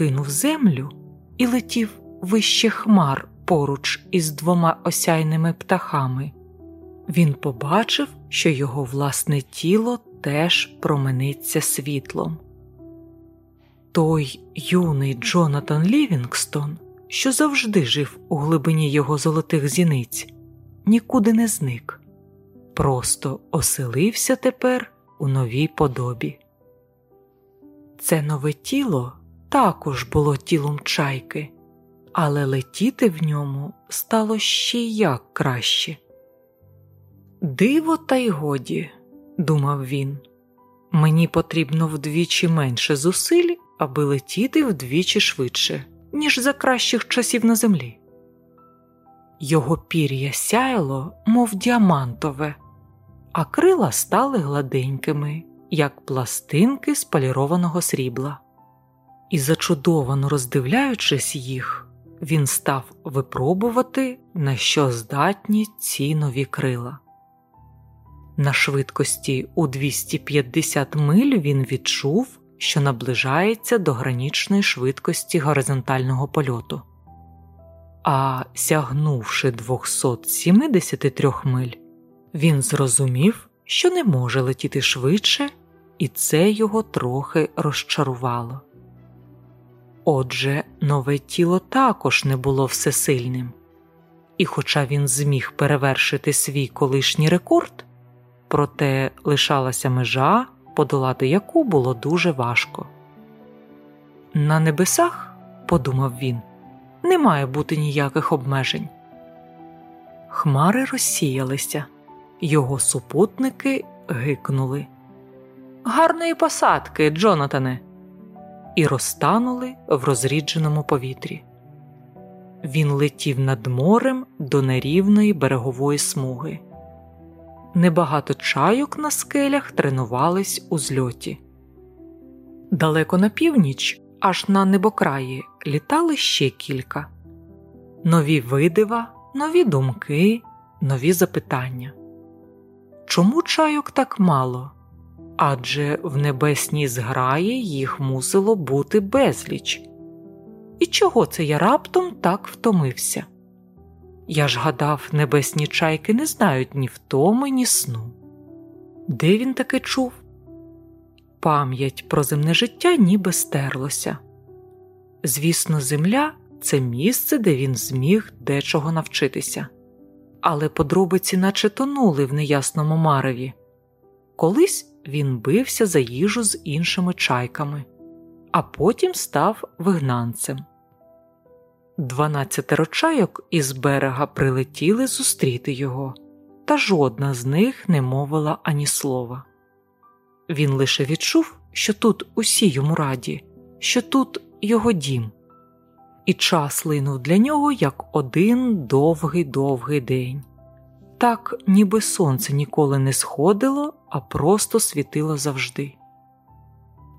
покинув землю і летів вище хмар поруч із двома осяйними птахами, він побачив, що його власне тіло теж промениться світлом. Той юний Джонатан Лівінгстон, що завжди жив у глибині його золотих зіниць, нікуди не зник, просто оселився тепер у новій подобі. Це нове тіло також було тілом чайки, але летіти в ньому стало ще як краще. Диво, та й годі, думав він, мені потрібно вдвічі менше зусиль, аби летіти вдвічі швидше, ніж за кращих часів на землі. Його пір'я сяяло, мов діамантове, а крила стали гладенькими, як пластинки з полірованого срібла. І, зачудовано роздивляючись їх, він став випробувати, на що здатні ці нові крила. На швидкості у 250 миль він відчув, що наближається до гранічної швидкості горизонтального польоту, а сягнувши 273 миль, він зрозумів, що не може летіти швидше, і це його трохи розчарувало. Отже, нове тіло також не було всесильним, і, хоча він зміг перевершити свій колишній рекорд, проте лишалася межа, подолати яку було дуже важко. На небесах, подумав він, не має бути ніяких обмежень. Хмари розсіялися, його супутники гикнули. Гарної посадки, Джонатане, і розтанули в розрідженому повітрі. Він летів над морем до нерівної берегової смуги. Небагато чайок на скелях тренувались у зльоті. Далеко на північ, аж на небокраї, літали ще кілька нові видива, нові думки, нові запитання. Чому чайок так мало? Адже в небесній зграї їх мусило бути безліч. І чого це я раптом так втомився? Я ж гадав, небесні чайки не знають ні втоми, ні сну. Де він таке чув? Пам'ять про земне життя ніби стерлося. Звісно, земля це місце, де він зміг дечого навчитися, але подробиці наче тонули в неясному мареві. Колись він бився за їжу з іншими чайками, а потім став вигнанцем. Дванадцятеро чайок із берега прилетіли зустріти його, та жодна з них не мовила ані слова. Він лише відчув, що тут усі йому раді, що тут його дім, і час линув для нього як один довгий довгий день. Так, ніби сонце ніколи не сходило, а просто світило завжди.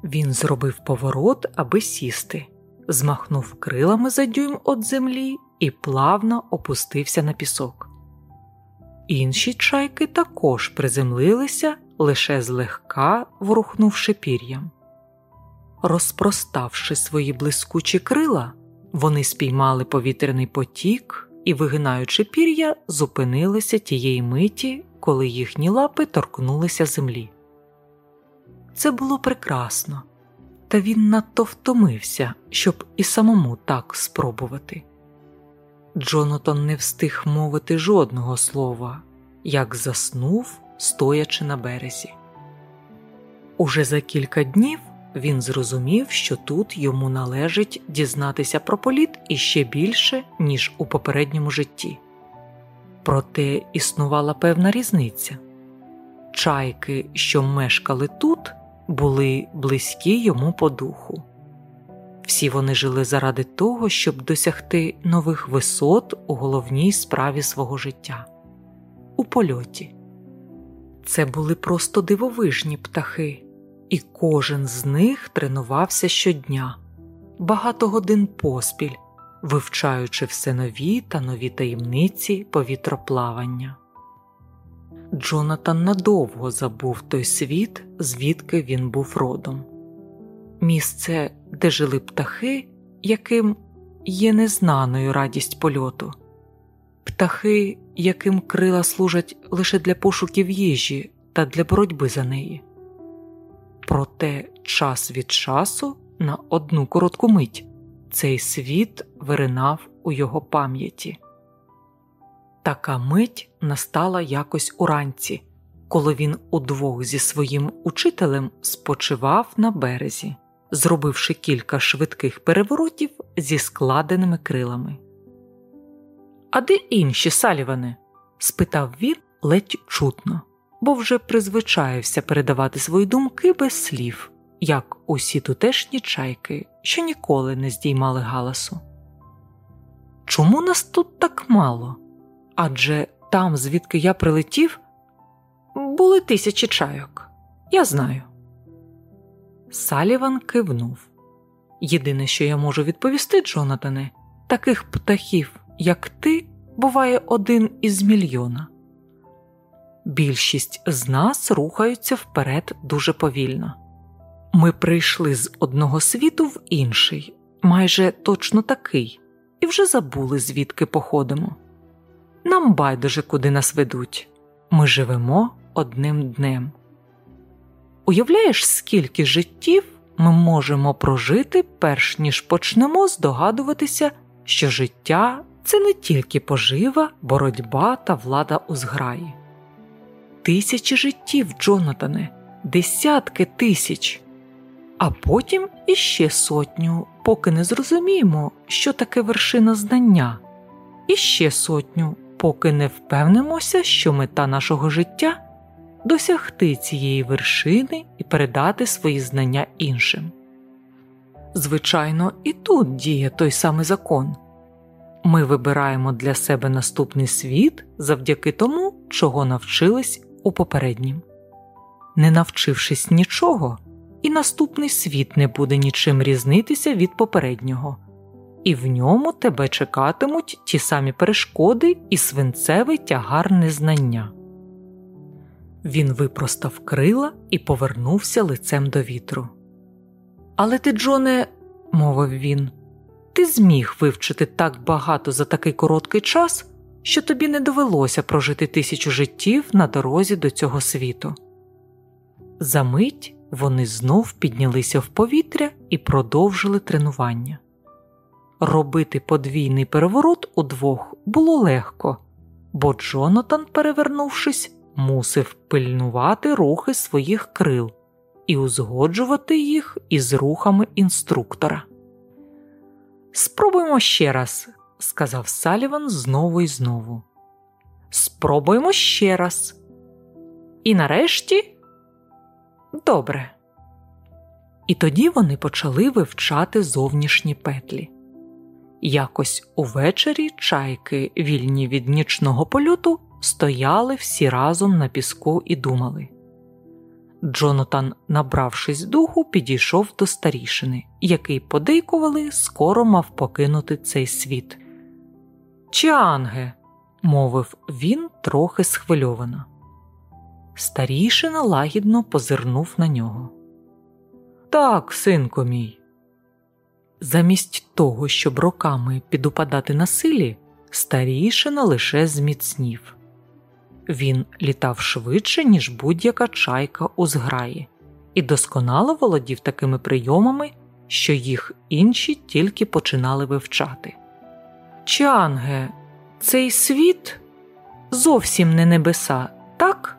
Він зробив поворот, аби сісти змахнув крилами за дюйм від землі і плавно опустився на пісок. Інші чайки також приземлилися, лише злегка ворухнувши пір'ям. Розпроставши свої блискучі крила, вони спіймали повітряний потік і, вигинаючи пір'я, зупинилися тієї миті, коли їхні лапи торкнулися землі. Це було прекрасно та він надто втомився, щоб і самому так спробувати. Джонатан не встиг мовити жодного слова, як заснув, стоячи на березі. Уже за кілька днів він зрозумів, що тут йому належить дізнатися про політ іще більше, ніж у попередньому житті. Проте існувала певна різниця чайки, що мешкали тут, були близькі йому по духу. Всі вони жили заради того, щоб досягти нових висот у головній справі свого життя у польоті. Це були просто дивовижні птахи, і кожен з них тренувався щодня, багато годин поспіль, вивчаючи все нові та нові таємниці повітроплавання. Джонатан надовго забув той світ, звідки він був родом. місце, де жили птахи, яким є незнаною радість польоту, птахи, яким крила служать лише для пошуків їжі та для боротьби за неї. Проте час від часу на одну коротку мить цей світ виринав у його пам'яті. Така мить настала якось уранці, коли він удвох зі своїм учителем спочивав на березі, зробивши кілька швидких переворотів зі складеними крилами. А де інші салівани? спитав він ледь чутно, бо вже призвичаєвся передавати свої думки без слів, як усі тутешні чайки, що ніколи не здіймали галасу. Чому нас тут так мало? Адже там, звідки я прилетів, були тисячі чайок. Я знаю. Саліван кивнув. Єдине, що я можу відповісти, Джонатане, таких птахів, як ти, буває один із мільйона. Більшість з нас рухаються вперед дуже повільно. Ми прийшли з одного світу в інший, майже точно такий, і вже забули, звідки походимо. Нам байдуже, куди нас ведуть. Ми живемо одним днем. Уявляєш, скільки життів ми можемо прожити, перш ніж почнемо здогадуватися, що життя це не тільки пожива, боротьба та влада у зграї. Тисячі життів, Джонатане, десятки тисяч, а потім іще сотню, поки не зрозуміємо, що таке вершина знання, іще сотню, поки не впевнимося, що мета нашого життя досягти цієї вершини і передати свої знання іншим. Звичайно, і тут діє той самий закон. Ми вибираємо для себе наступний світ завдяки тому, чого навчились у попереднім. Не навчившись нічого, і наступний світ не буде нічим різнитися від попереднього, і в ньому тебе чекатимуть ті самі перешкоди і свинцевий тягар незнання. Він випростав крила і повернувся лицем до вітру. Але ти, Джоне, мовив він, ти зміг вивчити так багато за такий короткий час, що тобі не довелося прожити тисячу життів на дорозі до цього світу. Замить вони знов піднялися в повітря і продовжили тренування. Робити подвійний переворот удвох було легко, бо Джонатан, перевернувшись, мусив пильнувати рухи своїх крил і узгоджувати їх із рухами інструктора. Спробуємо ще раз, сказав Саліван знову і знову. Спробуємо ще раз. І нарешті добре. І тоді вони почали вивчати зовнішні петлі. Якось увечері чайки, вільні від нічного польоту, стояли всі разом на піску і думали. Джонатан, набравшись духу, підійшов до старішини, який подейкували, скоро мав покинути цей світ. Чанге, мовив він трохи схвильовано. Старішина лагідно позирнув на нього. Так, синко мій. Замість того, щоб роками підупадати на силі, старішина лише зміцнів. Він літав швидше, ніж будь-яка чайка у зграї, і досконало володів такими прийомами, що їх інші тільки починали вивчати. Чанге, цей світ зовсім не небеса, так?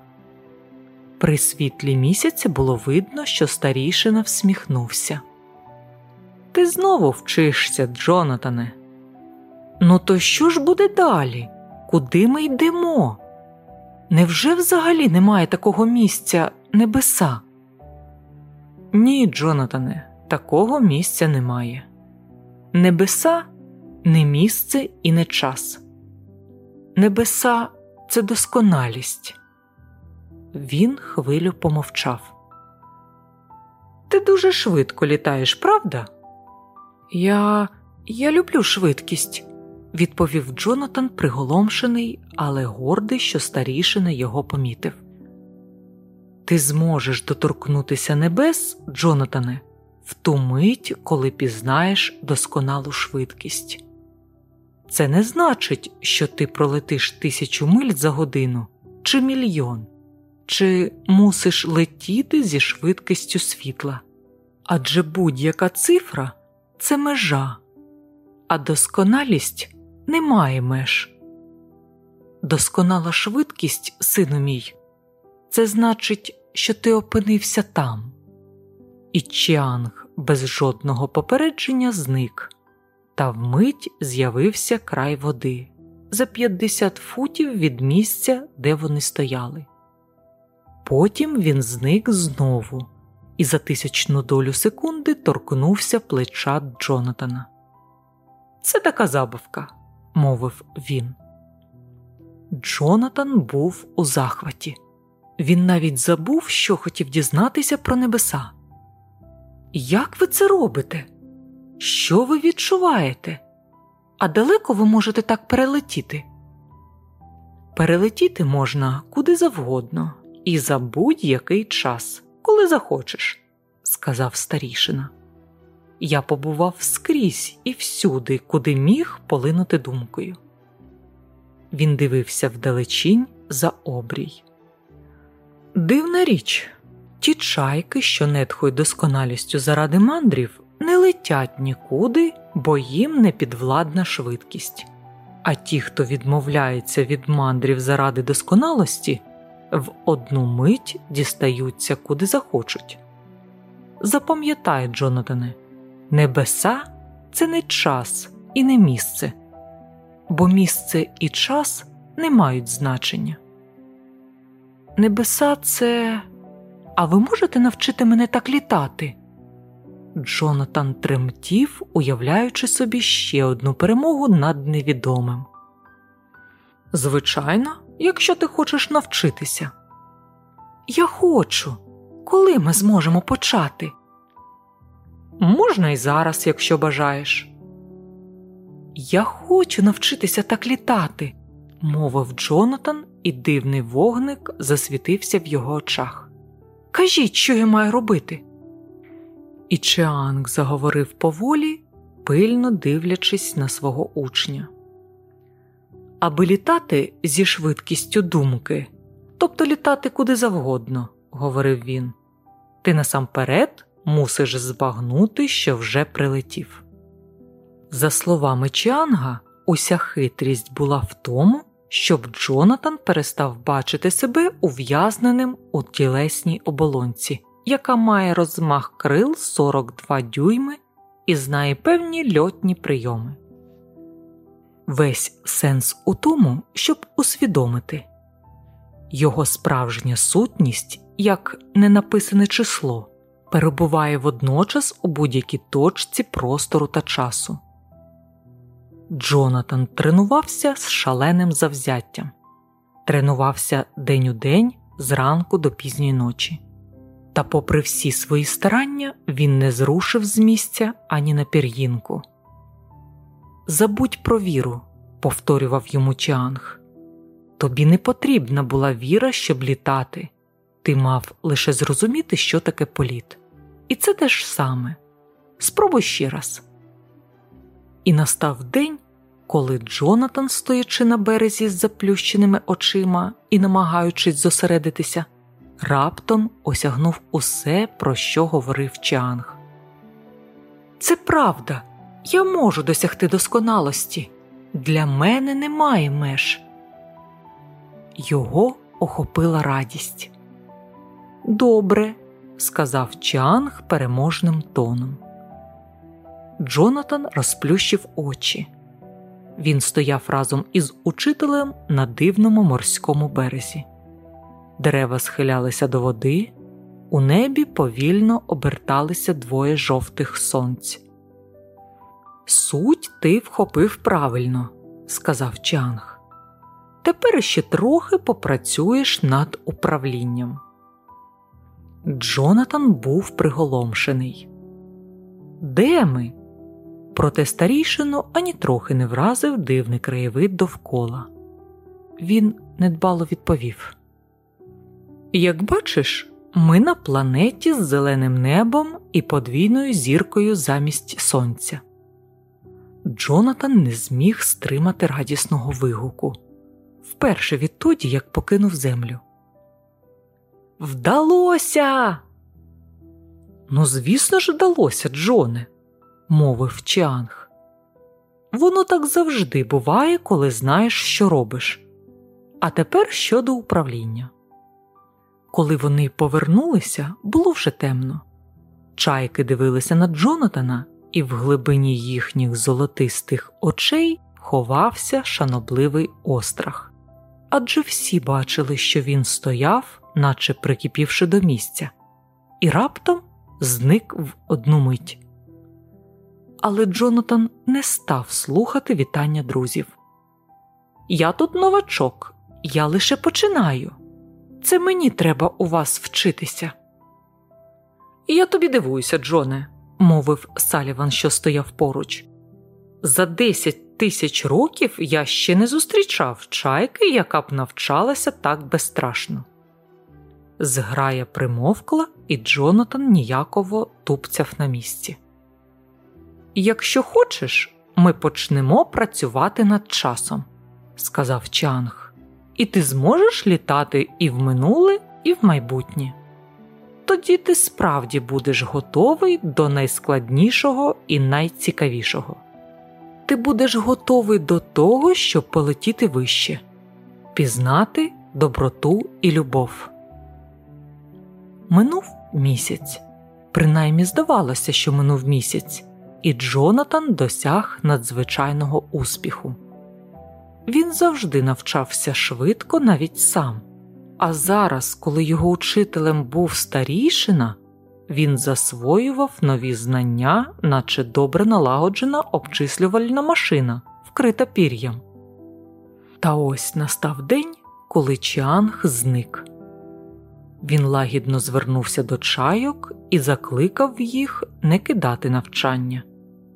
При світлі місяця було видно, що старішина всміхнувся. Ти знову вчишся, Джонатане. Ну, то що ж буде далі? Куди ми йдемо? Невже взагалі немає такого місця небеса? Ні, Джонатане, такого місця немає. Небеса не місце і не час. Небеса це досконалість. Він хвилю помовчав. Ти дуже швидко літаєш, правда? Я Я люблю швидкість відповів Джонатан, приголомшений, але гордий, що старішина його помітив. Ти зможеш доторкнутися небес, Джонатане, в ту мить, коли пізнаєш досконалу швидкість. Це не значить, що ти пролетиш тисячу миль за годину чи мільйон, чи мусиш летіти зі швидкістю світла. Адже будь-яка цифра це межа, а досконалість не має меж. Досконала швидкість, сину мій, це значить, що ти опинився там. І Чіанг без жодного попередження зник, та вмить з'явився край води за 50 футів від місця, де вони стояли. Потім він зник знову і за тисячну долю секунди торкнувся плеча Джонатана. Це така забавка, мовив він. Джонатан був у захваті. Він навіть забув, що хотів дізнатися про небеса. Як ви це робите? Що ви відчуваєте? А далеко ви можете так перелетіти? Перелетіти можна куди завгодно і за будь-який час, коли захочеш, сказав старішина. Я побував скрізь і всюди, куди міг полинути думкою. Він дивився вдалечінь за обрій. Дивна річ, ті чайки, що нетхують досконалістю заради мандрів, не летять нікуди, бо їм не підвладна швидкість. А ті, хто відмовляється від мандрів заради досконалості, в одну мить дістаються куди захочуть. Запам'ятай, Джонатане, небеса це не час і не місце, бо місце і час не мають значення. Небеса це. А ви можете навчити мене так літати? Джонатан тремтів, уявляючи собі ще одну перемогу над невідомим. Звичайно, якщо ти хочеш навчитися. Я хочу. Коли ми зможемо почати? Можна і зараз, якщо бажаєш. Я хочу навчитися так літати, мовив Джонатан, і дивний вогник засвітився в його очах. Кажіть, що я маю робити. І Чеанг заговорив поволі, пильно дивлячись на свого учня. Аби літати зі швидкістю думки, тобто літати куди завгодно, говорив він, ти насамперед мусиш збагнути, що вже прилетів. За словами Чіанга, уся хитрість була в тому, щоб Джонатан перестав бачити себе ув'язненим у тілесній оболонці, яка має розмах крил 42 дюйми і знає певні льотні прийоми. Весь сенс у тому, щоб усвідомити його справжня сутність, як ненаписане число, перебуває водночас у будь-якій точці простору та часу. Джонатан тренувався з шаленим завзяттям, тренувався день у день зранку до пізньої ночі. Та, попри всі свої старання, він не зрушив з місця ані на пір'їнку. Забудь про віру, повторював йому Чанг. Тобі не потрібна була віра, щоб літати. Ти мав лише зрозуміти, що таке політ. І це те ж саме. Спробуй ще раз. І настав день, коли Джонатан, стоячи на березі з заплющеними очима і намагаючись зосередитися, раптом осягнув усе, про що говорив Чанг. Це правда, я можу досягти досконалості. Для мене немає меж. Його охопила радість. Добре, сказав Чанг переможним тоном. Джонатан розплющив очі. Він стояв разом із учителем на дивному морському березі. Дерева схилялися до води, у небі повільно оберталися двоє жовтих сонць. Суть ти вхопив правильно, сказав Чанг. Тепер ще трохи попрацюєш над управлінням. Джонатан був приголомшений. Де ми? Проте старішину ані трохи не вразив дивний краєвид довкола. Він недбало відповів: Як бачиш, Ми на планеті з зеленим небом і подвійною зіркою замість сонця. Джонатан не зміг стримати радісного вигуку вперше відтоді, як покинув землю. Вдалося. Ну, звісно ж, вдалося, Джоне, мовив Чанг. Воно так завжди буває, коли знаєш, що робиш. А тепер щодо управління. Коли вони повернулися, було вже темно. Чайки дивилися на Джонатана, і в глибині їхніх золотистих очей ховався шанобливий острах. Адже всі бачили, що він стояв, наче прикипівши до місця, і раптом зник в одну мить. Але Джонатан не став слухати вітання друзів. Я тут новачок, я лише починаю. Це мені треба у вас вчитися. Я тобі дивуюся, Джоне, мовив Саліван, що стояв поруч. За десять тисяч років я ще не зустрічав чайки, яка б навчалася так безстрашно. Зграя примовкла, і Джонатан ніяково тупцяв на місці. Якщо хочеш, ми почнемо працювати над часом, сказав Чанг, і ти зможеш літати і в минуле, і в майбутнє. Тоді ти справді будеш готовий до найскладнішого і найцікавішого. Ти будеш готовий до того, щоб полетіти вище, пізнати доброту і любов. Минув місяць. Принаймні здавалося, що минув місяць, і Джонатан досяг надзвичайного успіху. Він завжди навчався швидко навіть сам. А зараз, коли його учителем був старішина, він засвоював нові знання, наче добре налагоджена обчислювальна машина, вкрита пір'ям. Та ось настав день, коли Чіанг зник. Він лагідно звернувся до чайок і закликав їх не кидати навчання,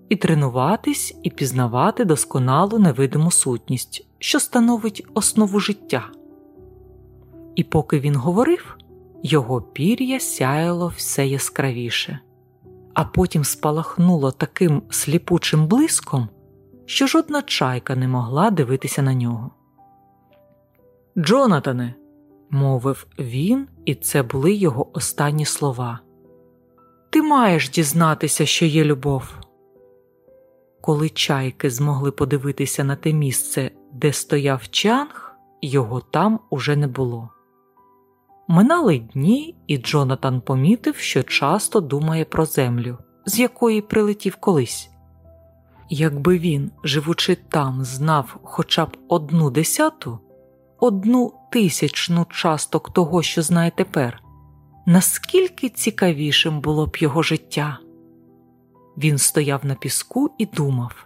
і тренуватись і пізнавати досконалу невидиму сутність, що становить основу життя. І поки він говорив, його пір'я сяяло все яскравіше, а потім спалахнуло таким сліпучим блиском, що жодна чайка не могла дивитися на нього. Джонатане, мовив він, і це були його останні слова. Ти маєш дізнатися, що є любов. Коли чайки змогли подивитися на те місце, де стояв чанг, його там уже не було. Минали дні, і Джонатан помітив, що часто думає про землю, з якої прилетів колись. Якби він, живучи там, знав хоча б одну десяту, одну тисячну часток того, що знає тепер, наскільки цікавішим було б його життя. Він стояв на піску і думав: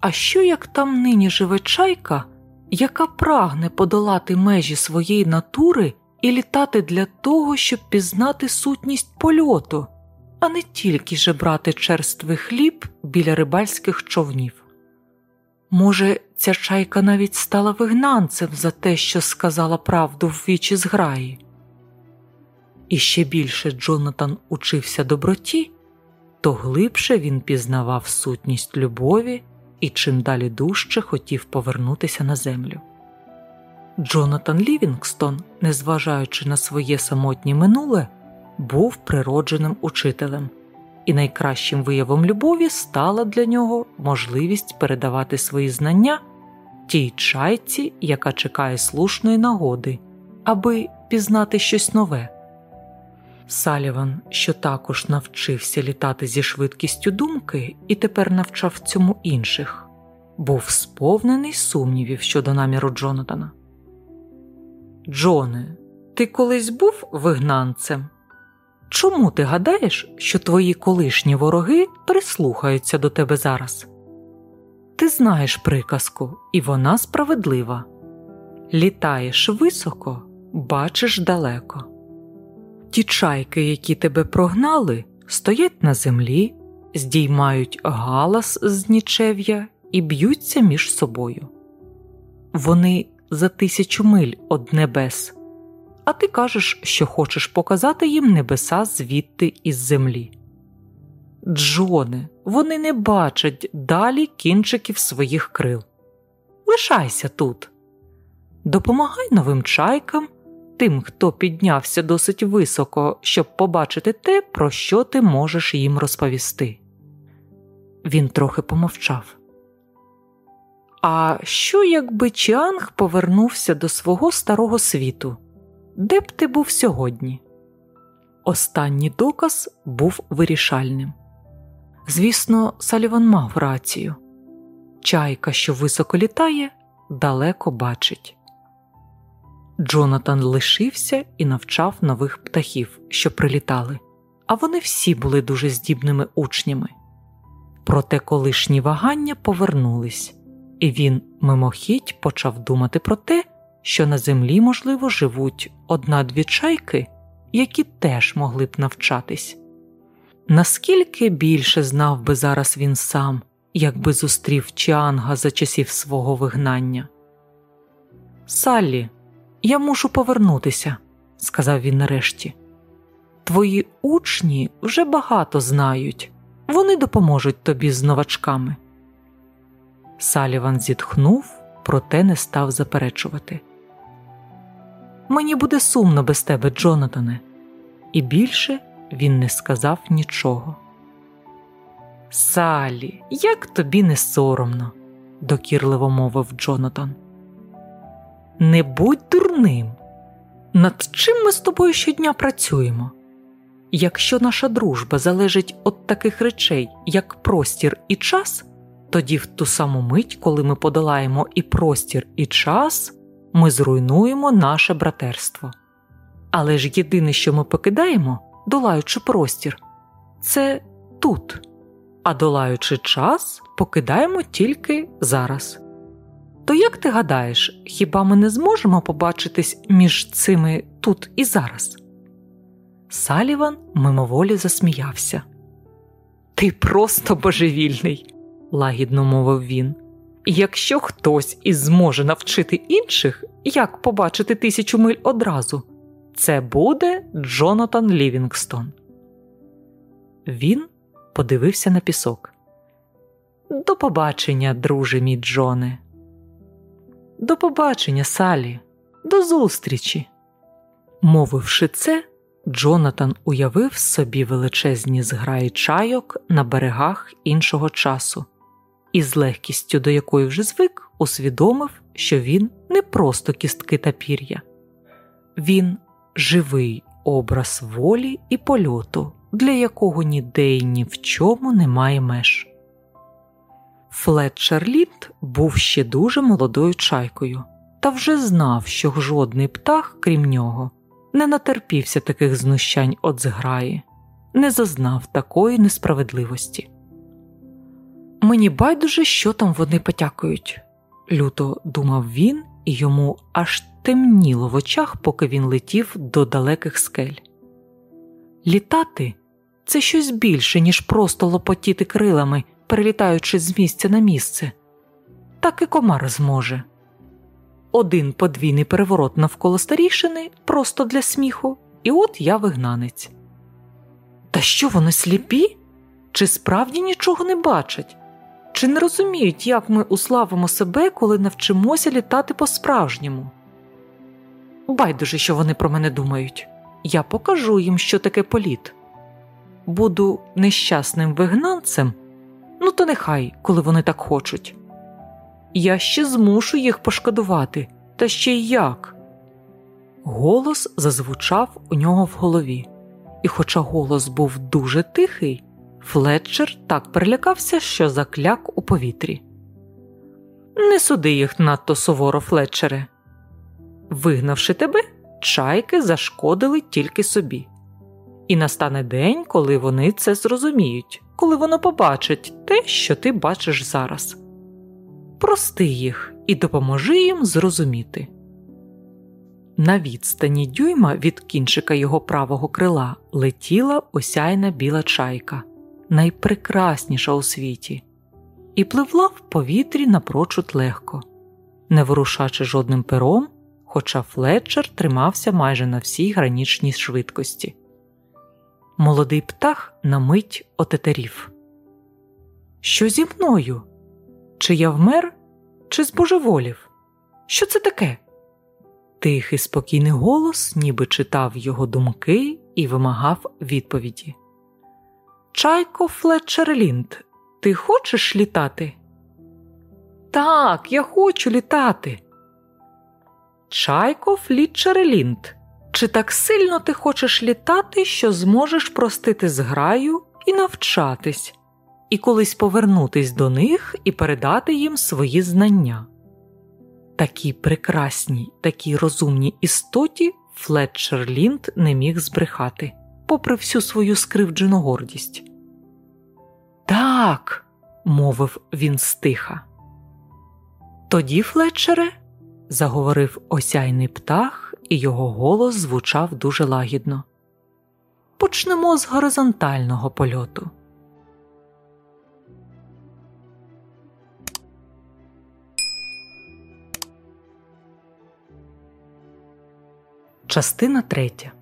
А що як там нині живе чайка, яка прагне подолати межі своєї натури? і літати для того, щоб пізнати сутність польоту, а не тільки жебрати черствий хліб біля рибальських човнів. Може, ця чайка навіть стала вигнанцем за те, що сказала правду в вічі зграї. І ще більше Джонатан учився доброті, то глибше він пізнавав сутність любові і чим далі дужче хотів повернутися на землю. Джонатан Лівінгстон, незважаючи на своє самотнє минуле, був природженим учителем, і найкращим виявом любові стала для нього можливість передавати свої знання тій чайці, яка чекає слушної нагоди, аби пізнати щось нове. Саліван, що також навчився літати зі швидкістю думки і тепер навчав цьому інших, був сповнений сумнівів щодо наміру Джонатана. Джоне, ти колись був вигнанцем? Чому ти гадаєш, що твої колишні вороги прислухаються до тебе зараз? Ти знаєш приказку, і вона справедлива. Літаєш високо, бачиш далеко. Ті чайки, які тебе прогнали, стоять на землі, здіймають галас з нічев'я і б'ються між собою. Вони за тисячу миль од небес, а ти кажеш, що хочеш показати їм небеса звідти із землі. Джоне, вони не бачать далі кінчиків своїх крил. Лишайся тут, допомагай новим чайкам, тим, хто піднявся досить високо, щоб побачити те, про що ти можеш їм розповісти. Він трохи помовчав. А що, якби Чіанг повернувся до свого старого світу? Де б ти був сьогодні? Останній доказ був вирішальним. Звісно, Саліван мав рацію чайка, що високо літає, далеко бачить. Джонатан лишився і навчав нових птахів, що прилітали, а вони всі були дуже здібними учнями. Проте колишні вагання повернулись, і він мимохідь почав думати про те, що на землі, можливо, живуть одна-дві чайки, які теж могли б навчатись. Наскільки більше знав би зараз він сам, якби зустрів Чіанга за часів свого вигнання? Саллі, я мушу повернутися, сказав він нарешті. Твої учні вже багато знають, вони допоможуть тобі з новачками. Саліван зітхнув, проте не став заперечувати. Мені буде сумно без тебе, Джонатане, і більше він не сказав нічого. Салі, як тобі не соромно, докірливо мовив Джонатан. Не будь дурним. Над чим ми з тобою щодня працюємо? Якщо наша дружба залежить від таких речей, як простір і час, тоді в ту саму мить, коли ми подолаємо і простір, і час, ми зруйнуємо наше братерство. Але ж єдине, що ми покидаємо, долаючи простір, це тут, а долаючи час, покидаємо тільки зараз. То як ти гадаєш, хіба ми не зможемо побачитись між цими тут і зараз? Саліван мимоволі засміявся. Ти просто божевільний, лагідно мовив він. Якщо хтось і зможе навчити інших, як побачити тисячу миль одразу, це буде Джонатан Лівінгстон. Він подивився на пісок. До побачення, друже мій Джоне. До побачення, Салі, до зустрічі. Мовивши це, Джонатан уявив собі величезні зграї чайок на берегах іншого часу і з легкістю, до якої вже звик, усвідомив, що він не просто кістки та пір'я, він живий образ волі і польоту, для якого ніде й ні в чому немає меж. Флетчер Лінд був ще дуже молодою чайкою, та вже знав, що жодний птах, крім нього, не натерпівся таких знущань от зграї, не зазнав такої несправедливості. Мені байдуже, що там вони потякають, люто думав він, і йому аж темніло в очах, поки він летів до далеких скель. Літати це щось більше, ніж просто лопотіти крилами, перелітаючи з місця на місце. Так і комар зможе. Один подвійний переворот навколо старішини просто для сміху, і от я вигнанець. Та що вони сліпі? Чи справді нічого не бачать? Чи не розуміють, як ми уславимо себе, коли навчимося літати по-справжньому? Байдуже, що вони про мене думають. Я покажу їм, що таке політ. Буду нещасним вигнанцем, ну то нехай, коли вони так хочуть. Я ще змушу їх пошкодувати, та ще й як. Голос зазвучав у нього в голові, і, хоча голос був дуже тихий, Флетчер так перелякався, що закляк у повітрі. Не суди їх надто суворо, Флетчере. Вигнавши тебе, чайки зашкодили тільки собі. І настане день, коли вони це зрозуміють, коли воно побачить те, що ти бачиш зараз. Прости їх і допоможи їм зрозуміти. На відстані дюйма від кінчика його правого крила летіла осяйна біла чайка, найпрекрасніша у світі, і пливла в повітрі напрочуд легко, не ворушачи жодним пером, хоча Флетчер тримався майже на всій гранічній швидкості. Молодий птах на мить отетерів. Що зі мною? Чи я вмер, чи збожеволів? Що це таке? Тихий спокійний голос, ніби читав його думки і вимагав відповіді. Чайко Флетчерлінд, ти хочеш літати? Так, я хочу літати. Чайко Флітчерлінд, чи так сильно ти хочеш літати, що зможеш простити зграю і навчатись, і колись повернутись до них і передати їм свої знання? Такій прекрасній, такій розумній істоті Флетчер Лінд не міг збрехати, попри всю свою скривджену гордість. Так, мовив він стиха. Тоді, Флетчере, заговорив осяйний птах, і його голос звучав дуже лагідно. Почнемо з горизонтального польоту. Частина третя.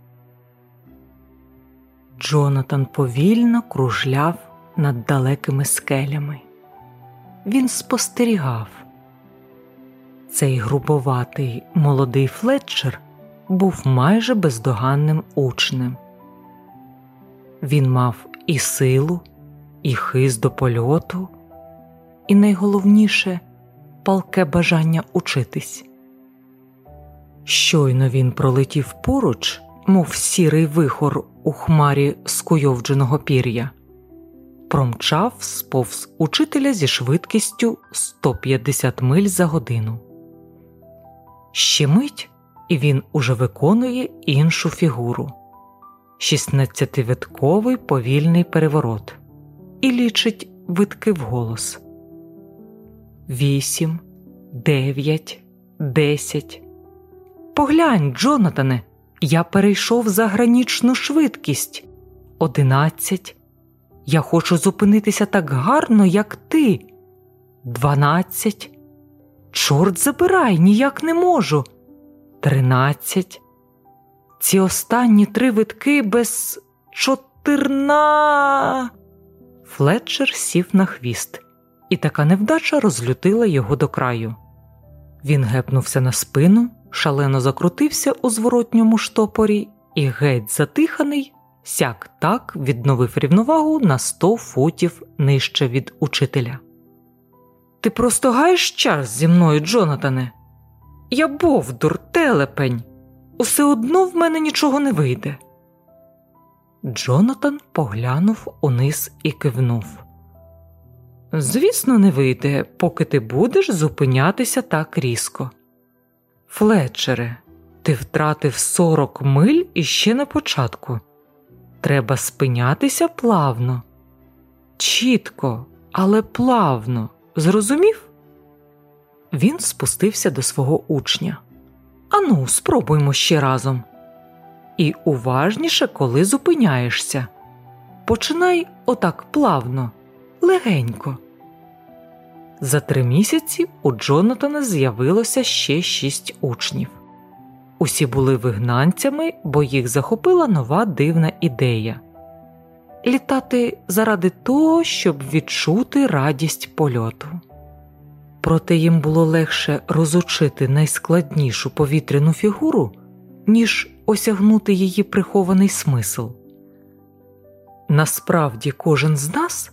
Джонатан повільно кружляв над далекими скелями. Він спостерігав. Цей грубоватий молодий Флетчер був майже бездоганним учнем. Він мав і силу, і хист до польоту, і найголовніше палке бажання учитись. Щойно він пролетів поруч, мов сірий вихор у хмарі скуйовдженого пір'я, промчав сповз учителя зі швидкістю 150 миль за годину. Ще мить, і він уже виконує іншу фігуру шістнадцятивитковий повільний переворот і лічить витки вголос. Вісім, дев'ять, десять. Поглянь, Джонатане, я перейшов за гранічну швидкість. Одинадцять. Я хочу зупинитися так гарно, як ти. Дванадцять. Чорт забирай, ніяк не можу. Тринадцять. Ці останні три витки без чотирна. Флетчер сів на хвіст, і така невдача розлютила його до краю. Він гепнувся на спину, шалено закрутився у зворотньому штопорі і, геть затиханий, сяк так відновив рівновагу на сто футів нижче від учителя. Ти просто гаєш час зі мною, Джонатане. Я бовдур, телепень. Усе одно в мене нічого не вийде. Джонатан поглянув униз і кивнув. Звісно, не вийде, поки ти будеш зупинятися так різко. Флетчере, ти втратив сорок миль іще на початку. Треба спинятися плавно. Чітко, але плавно. Зрозумів? Він спустився до свого учня. Ану, спробуймо ще разом. І уважніше, коли зупиняєшся. Починай отак плавно, легенько. За три місяці у Джонатана з'явилося ще шість учнів. Усі були вигнанцями, бо їх захопила нова дивна ідея літати заради того, щоб відчути радість польоту. Проте їм було легше розучити найскладнішу повітряну фігуру, ніж осягнути її прихований смисл. Насправді, кожен з нас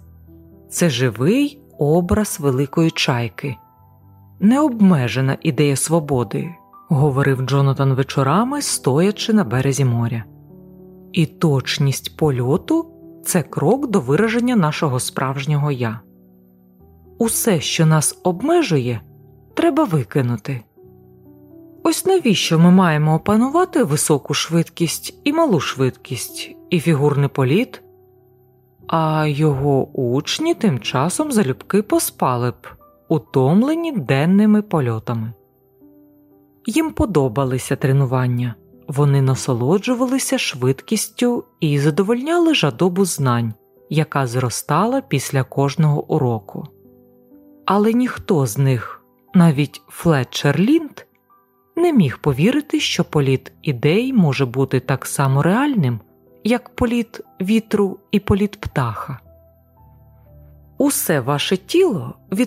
це живий образ великої чайки, необмежена ідея свободи, говорив Джонатан вечорами, стоячи на березі моря, і точність польоту це крок до вираження нашого справжнього я. Усе, що нас обмежує, треба викинути. Ось навіщо ми маємо опанувати високу швидкість і малу швидкість, і фігурний політ, а його учні тим часом залюбки поспали б, утомлені денними польотами. Їм подобалися тренування, вони насолоджувалися швидкістю і задовольняли жадобу знань, яка зростала після кожного уроку. Але ніхто з них, навіть Флетчер Лінд, не міг повірити, що політ ідей може бути так само реальним, як політ вітру і політ птаха. Усе ваше тіло від